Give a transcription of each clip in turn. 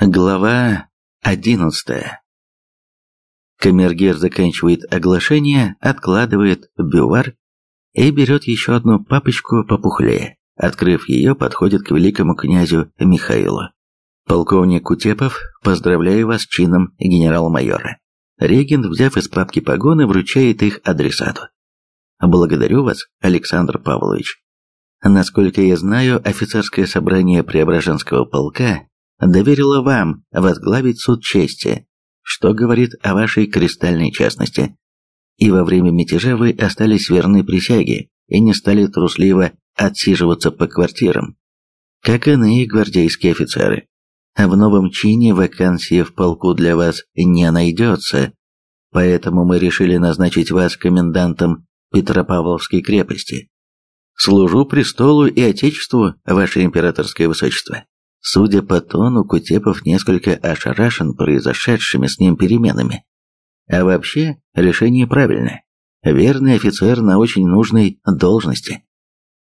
Глава одиннадцатая. Камергер заканчивает оглашение, откладывает бювар и берет еще одну папочку попухлее. Открыв ее, подходит к великому князю Михаилу. «Полковник Кутепов, поздравляю вас с чином генерал-майора». Регент, взяв из папки погоны, вручает их адресату. «Благодарю вас, Александр Павлович. Насколько я знаю, офицерское собрание Преображенского полка доверила вам возглавить суд чести, что говорит о вашей кристальной частности. И во время мятежа вы остались верны присяге и не стали трусливо отсиживаться по квартирам, как иные гвардейские офицеры. В новом чине вакансии в полку для вас не найдется, поэтому мы решили назначить вас комендантом Петропавловской крепости. Служу престолу и отечеству, ваше императорское высочество. Судя по тону, Кутепов несколько ошарашен произошедшими с ним переменами. А вообще, решение правильное. Верный офицер на очень нужной должности.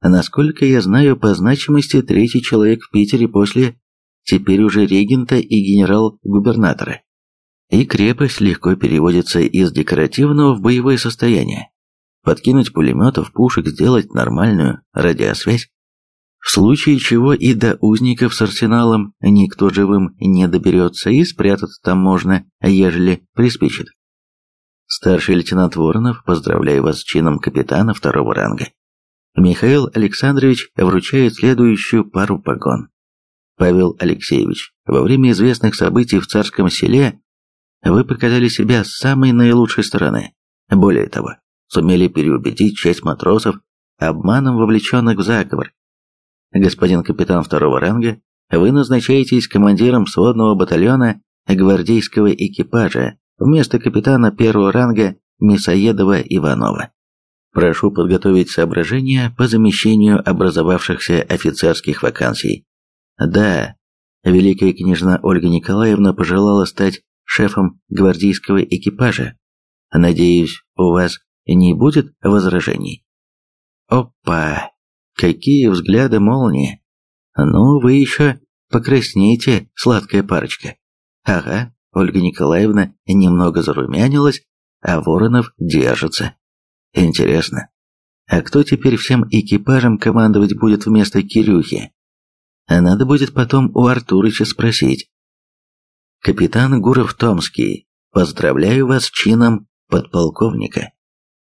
Насколько я знаю, по значимости третий человек в Питере после теперь уже регента и генерал-губернатора. И крепость легко переводится из декоративного в боевое состояние. Подкинуть пулеметов, пушек, сделать нормальную радиосвязь. В случае чего и до узников с арсеналом никто живым не доберется, и спрятаться там можно, ежели приспичит. Старший лейтенант Воронов, поздравляю вас с чином капитана второго ранга. Михаил Александрович вручает следующую пару погон. Павел Алексеевич, во время известных событий в царском селе вы показали себя с самой наилучшей стороны. Более того, сумели переубедить часть матросов, обманом вовлеченных в заговор, господин капитан второго ранга, вы назначаетесь командиром сводного батальона гвардейского экипажа вместо капитана первого ранга Мясоедова Иванова. Прошу подготовить соображения по замещению образовавшихся офицерских вакансий. Да, великая княжна Ольга Николаевна пожелала стать шефом гвардейского экипажа. Надеюсь, у вас не будет возражений. Опа! Какие взгляды молнии! Ну, вы еще покраснейте, сладкая парочка. Ага, Ольга Николаевна немного зарумянилась, а Воронов держится. Интересно, а кто теперь всем экипажем командовать будет вместо Кирюхи? А надо будет потом у Артурыча спросить. Капитан Гуров-Томский, поздравляю вас с чином подполковника.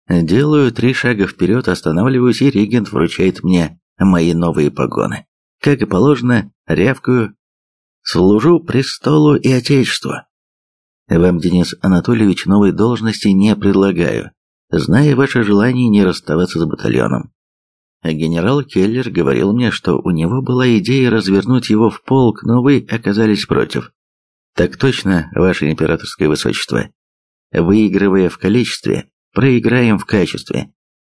Делаю три шага вперед, останавливаюсь, и регент вручает мне мои новые погоны. Как и положено, рявкаю «Служу престолу и отечеству». Вам, Денис Анатольевич, новой должности не предлагаю, зная ваше желание не расставаться с батальоном. Генерал Келлер говорил мне, что у него была идея развернуть его в полк, но вы оказались против. Так точно, ваше императорское высочество. Выигрывая в количестве, проиграем в качестве.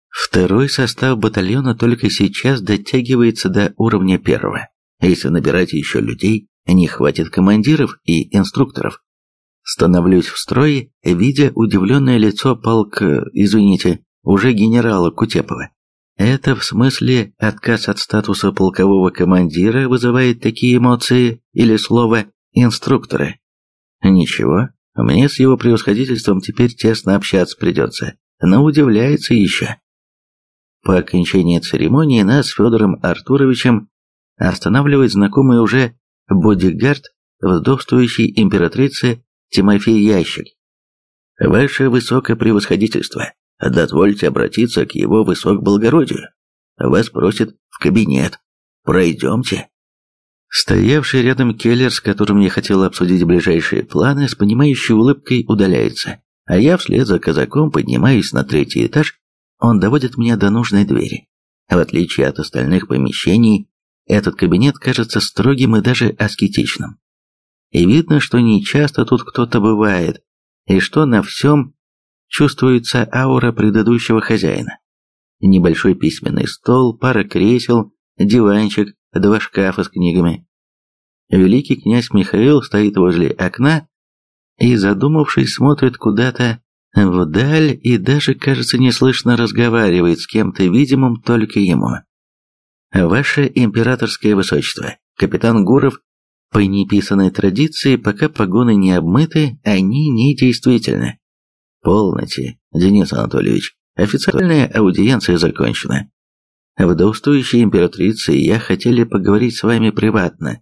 Второй состав батальона только сейчас дотягивается до уровня первого. Если набирать еще людей, не хватит командиров и инструкторов. Становлюсь в строй, видя удивленное лицо полк, извините, уже генерала Кутепова. Это в смысле отказ от статуса полкового командира вызывает такие эмоции или слово «инструктора». Ничего, мне с его превосходительством теперь тесно общаться придется, но удивляется еще. По окончании церемонии нас с Федором Артуровичем останавливает знакомый уже бодигард вдовствующей императрицы Тимофей Ящик. «Ваше высокопревосходительство, дозвольте обратиться к его высокоблагородию. Вас просит в кабинет. Пройдемте». Стоявший рядом Келлер, с которым я хотел обсудить ближайшие планы, с понимающей улыбкой удаляется, а я вслед за казаком поднимаюсь на третий этаж, он доводит меня до нужной двери. В отличие от остальных помещений, этот кабинет кажется строгим и даже аскетичным. И видно, что не часто тут кто-то бывает, и что на всем чувствуется аура предыдущего хозяина. Небольшой письменный стол, пара кресел, диванчик, два шкафа с книгами. Великий князь Михаил стоит возле окна и, задумавшись, смотрит куда-то вдаль и даже, кажется, неслышно разговаривает с кем-то видимым только ему. «Ваше императорское высочество, капитан Гуров По неписанной традиции, пока погоны не обмыты, они недействительны. Полноте, Денис Анатольевич. Официальная аудиенция закончена. Вдовствующая императрица и я хотели поговорить с вами приватно.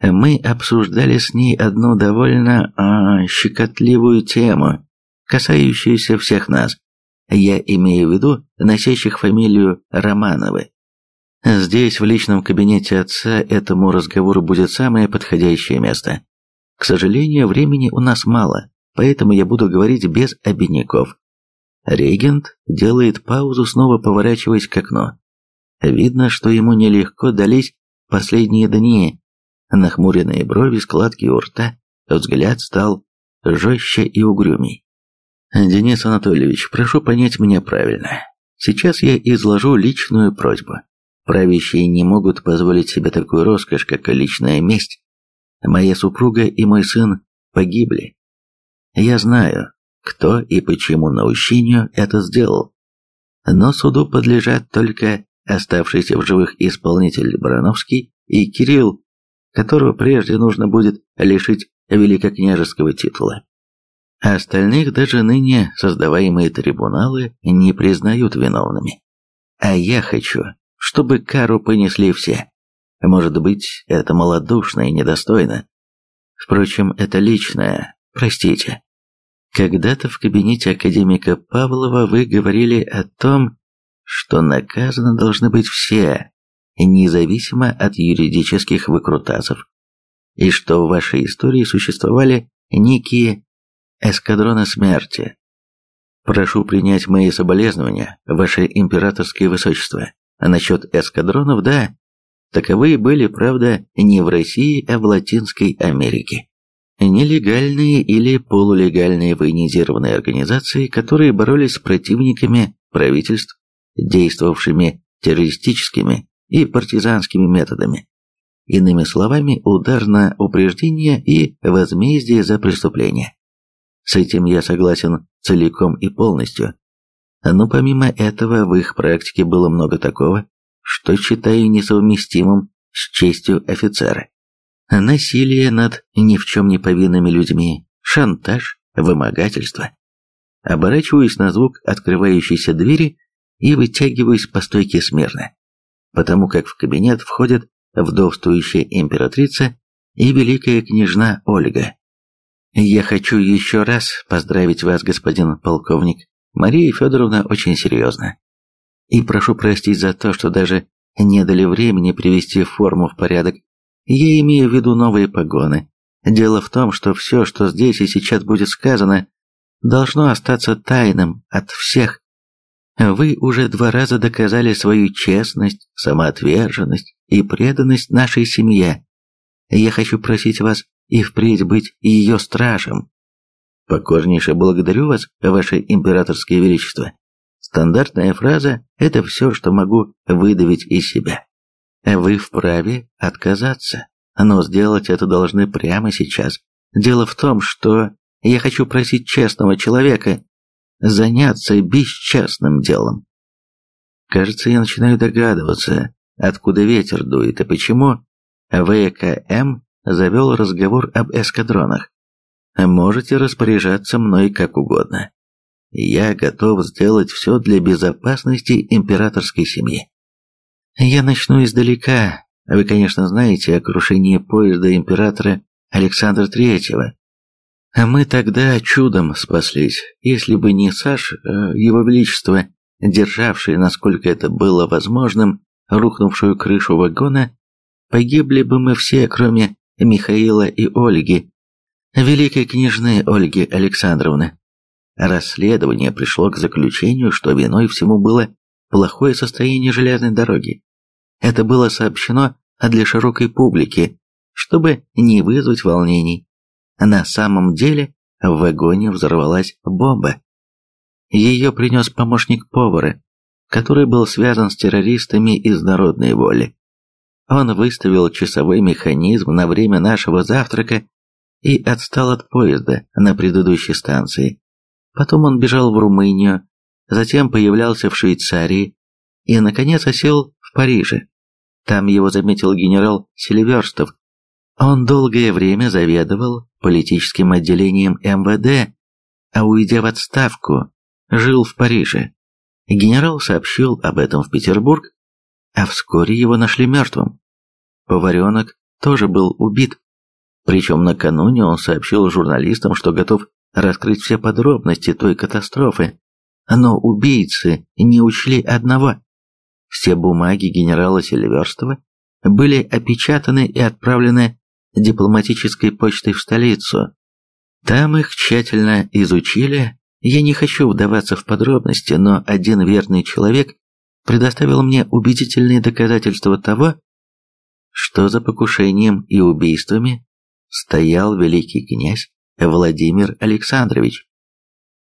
Мы обсуждали с ней одну довольно э, щекотливую тему, касающуюся всех нас. Я имею в виду носящих фамилию Романовы. Здесь, в личном кабинете отца, этому разговору будет самое подходящее место. К сожалению, времени у нас мало, поэтому я буду говорить без обиняков. Регент делает паузу, снова поворачиваясь к окну. Видно, что ему нелегко дались последние дни. Нахмуренные брови, складки у рта, взгляд стал жестче и угрюмей. «Денис Анатольевич, прошу понять меня правильно. Сейчас я изложу личную просьбу. Правящие не могут позволить себе такую роскошь, как личная месть. Моя супруга и мой сын погибли. Я знаю, кто и почему наущению это сделал. Но суду подлежат только оставшийся в живых исполнитель Барановский и Кирилл, которого прежде нужно будет лишить великокняжеского титула. А остальных даже ныне создаваемые трибуналы не признают виновными. А я хочу, чтобы кару понесли все. Может быть, это малодушно и недостойно. Впрочем, это личное, простите. Когда-то в кабинете академика Павлова вы говорили о том, что наказаны должны быть все, независимо от юридических выкрутасов, и что в вашей истории существовали некие эскадроны смерти. Прошу принять мои соболезнования, ваше императорское высочество. А насчет эскадронов, да, таковые были, правда, не в России, а в Латинской Америке. Нелегальные или полулегальные военизированные организации, которые боролись с противниками правительств, действовавшими террористическими и партизанскими методами. Иными словами, удар на упреждение и возмездие за преступление. С этим я согласен целиком и полностью. Но помимо этого в их практике было много такого, что считаю несовместимым с честью офицера насилие над ни в чем не повинными людьми, шантаж, вымогательство. Оборачиваюсь на звук открывающейся двери и вытягиваюсь по стойке смирно, потому как в кабинет входят вдовствующая императрица и великая княжна Ольга. «Я хочу еще раз поздравить вас, господин полковник. Мария Федоровна очень серьезно. И прошу простить за то, что даже не дали времени привести форму в порядок я имею в виду новые погоны. Дело в том, что все, что здесь и сейчас будет сказано, должно остаться тайным от всех. Вы уже два раза доказали свою честность, самоотверженность и преданность нашей семье. Я хочу просить вас и впредь быть ее стражем. Покорнейше благодарю вас, ваше императорское величество. Стандартная фраза – это все, что могу выдавить из себя. Вы вправе отказаться, но сделать это должны прямо сейчас. Дело в том, что я хочу просить честного человека заняться бесчестным делом. Кажется, я начинаю догадываться, откуда ветер дует и почему ВКМ завел разговор об эскадронах. Можете распоряжаться мной как угодно. Я готов сделать все для безопасности императорской семьи. Я начну издалека. Вы, конечно, знаете о крушении поезда императора Александра Третьего. А мы тогда чудом спаслись. Если бы не Саш, э, его величество, державший, насколько это было возможным, рухнувшую крышу вагона, погибли бы мы все, кроме Михаила и Ольги, великой княжны Ольги Александровны. Расследование пришло к заключению, что виной всему было плохое состояние железной дороги. Это было сообщено для широкой публики, чтобы не вызвать волнений. На самом деле в вагоне взорвалась бомба. Ее принес помощник повара, который был связан с террористами из народной воли. Он выставил часовой механизм на время нашего завтрака и отстал от поезда на предыдущей станции. Потом он бежал в Румынию, затем появлялся в Швейцарии и, наконец, осел в Париже. Там его заметил генерал Селиверстов, Он долгое время заведовал политическим отделением МВД, а уйдя в отставку, жил в Париже. Генерал сообщил об этом в Петербург, а вскоре его нашли мертвым. Поваренок тоже был убит. Причем накануне он сообщил журналистам, что готов раскрыть все подробности той катастрофы. Но убийцы не учли одного. Все бумаги генерала Сильверстова были опечатаны и отправлены дипломатической почтой в столицу. Там их тщательно изучили. Я не хочу вдаваться в подробности, но один верный человек предоставил мне убедительные доказательства того, что за покушением и убийствами стоял великий князь Владимир Александрович.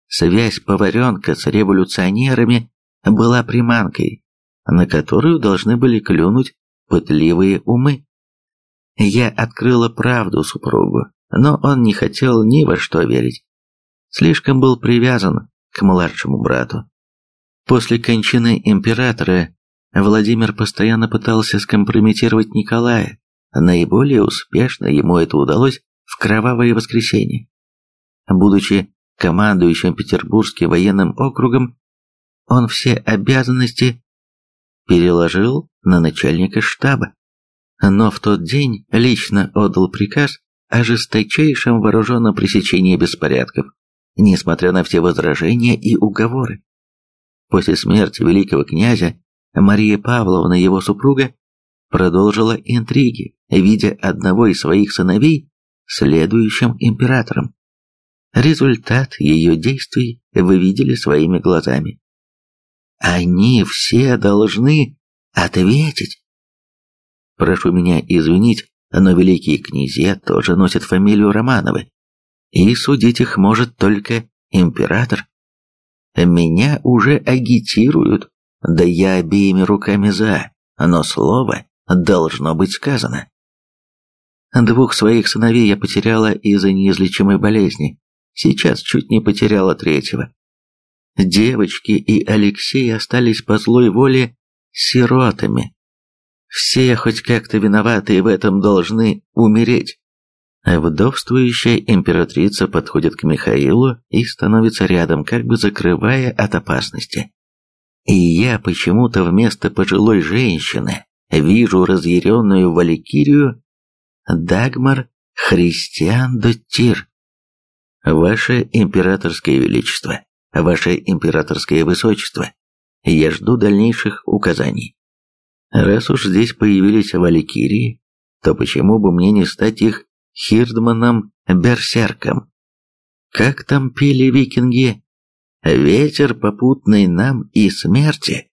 Связь поваренка с революционерами была приманкой, на которую должны были клюнуть пытливые умы. Я открыла правду супругу, но он не хотел ни во что верить. Слишком был привязан к младшему брату. После кончины императора Владимир постоянно пытался скомпрометировать Николая. Наиболее успешно ему это удалось в кровавое воскресенье. Будучи командующим Петербургским военным округом, он все обязанности переложил на начальника штаба. Но в тот день лично отдал приказ о жесточайшем вооруженном пресечении беспорядков, несмотря на все возражения и уговоры. После смерти великого князя Мария Павловна, его супруга, продолжила интриги, видя одного из своих сыновей следующим императором. Результат ее действий вы видели своими глазами. Они все должны ответить. Прошу меня извинить, но великие князья тоже носят фамилию Романовы, и судить их может только император. Меня уже агитируют, да я обеими руками за, но слово должно быть сказано. Двух своих сыновей я потеряла из-за неизлечимой болезни. Сейчас чуть не потеряла третьего. Девочки и Алексей остались по злой воле сиротами. Все хоть как-то виноваты и в этом должны умереть. Вдовствующая императрица подходит к Михаилу и становится рядом, как бы закрывая от опасности. И я почему-то вместо пожилой женщины вижу разъяренную валикирию Дагмар Христиан Доттир. Ваше императорское величество, ваше императорское высочество, я жду дальнейших указаний. Раз уж здесь появились валикирии, то почему бы мне не стать их Хирдманом-берсерком? Как там пели викинги? Ветер попутный нам и смерти.